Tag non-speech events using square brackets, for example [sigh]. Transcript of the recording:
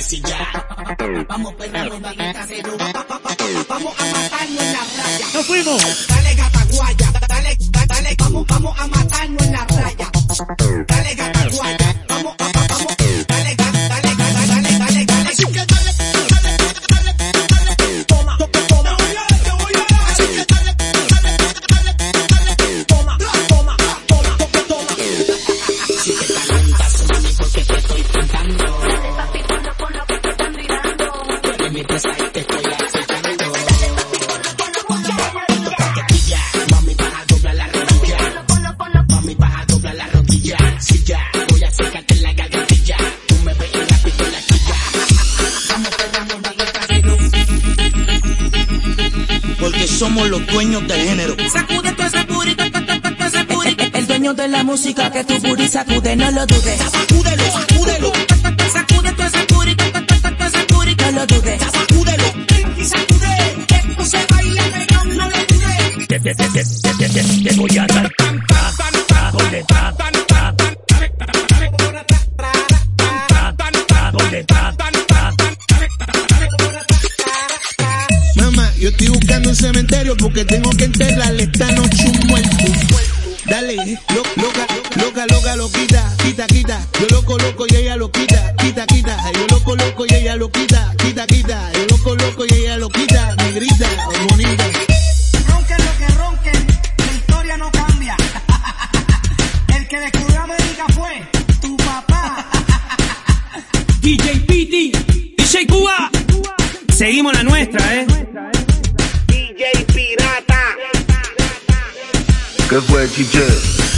mesilla. Vamos perdiendo una guita cero. Vamos a matarnos en la raya. ¡Nos fuimos! Tú eres mi presa y te estoy aceitando. Tequilla, mami, vas a doblar la rodilla. Mami, vas a doblar la rodilla. Si ya, voy a secarte la gargantilla. Tú me ves y rápido la quilla. Vamos pegando una guerra Porque somos los dueños del género. Sacude. El dueño de la música que tu booty sacude, no lo dudes. Sacúdelo, lo dudes. sacúdelo. y sacude. Esto se baila pegado, no lo dudes. Te, te, te, te, te, te, te, te voy a dar tan, tan, tan, tan, donde tan, tan, tan, tan, tan, tan, tan, donde tan, tan, tan, tan. Mamá, yo estoy buscando un cementerio porque tengo que enterrarle esta noche un. Dale, lo- loca, loca, loca, lo quita, quita, quita. Yo lo coloco y ella lo quita, quita, quita. Yo lo coloco y ella lo quita, quita, quita. Yo lo coloco y ella lo quita, me grita, es bonita. Ronquen lo que ronquen, la historia no cambia. [laughs] El que descubrió América fue tu papá. [laughs] DJ Piti, DJ Cuba. Seguimos la nuestra, eh. Cause what you just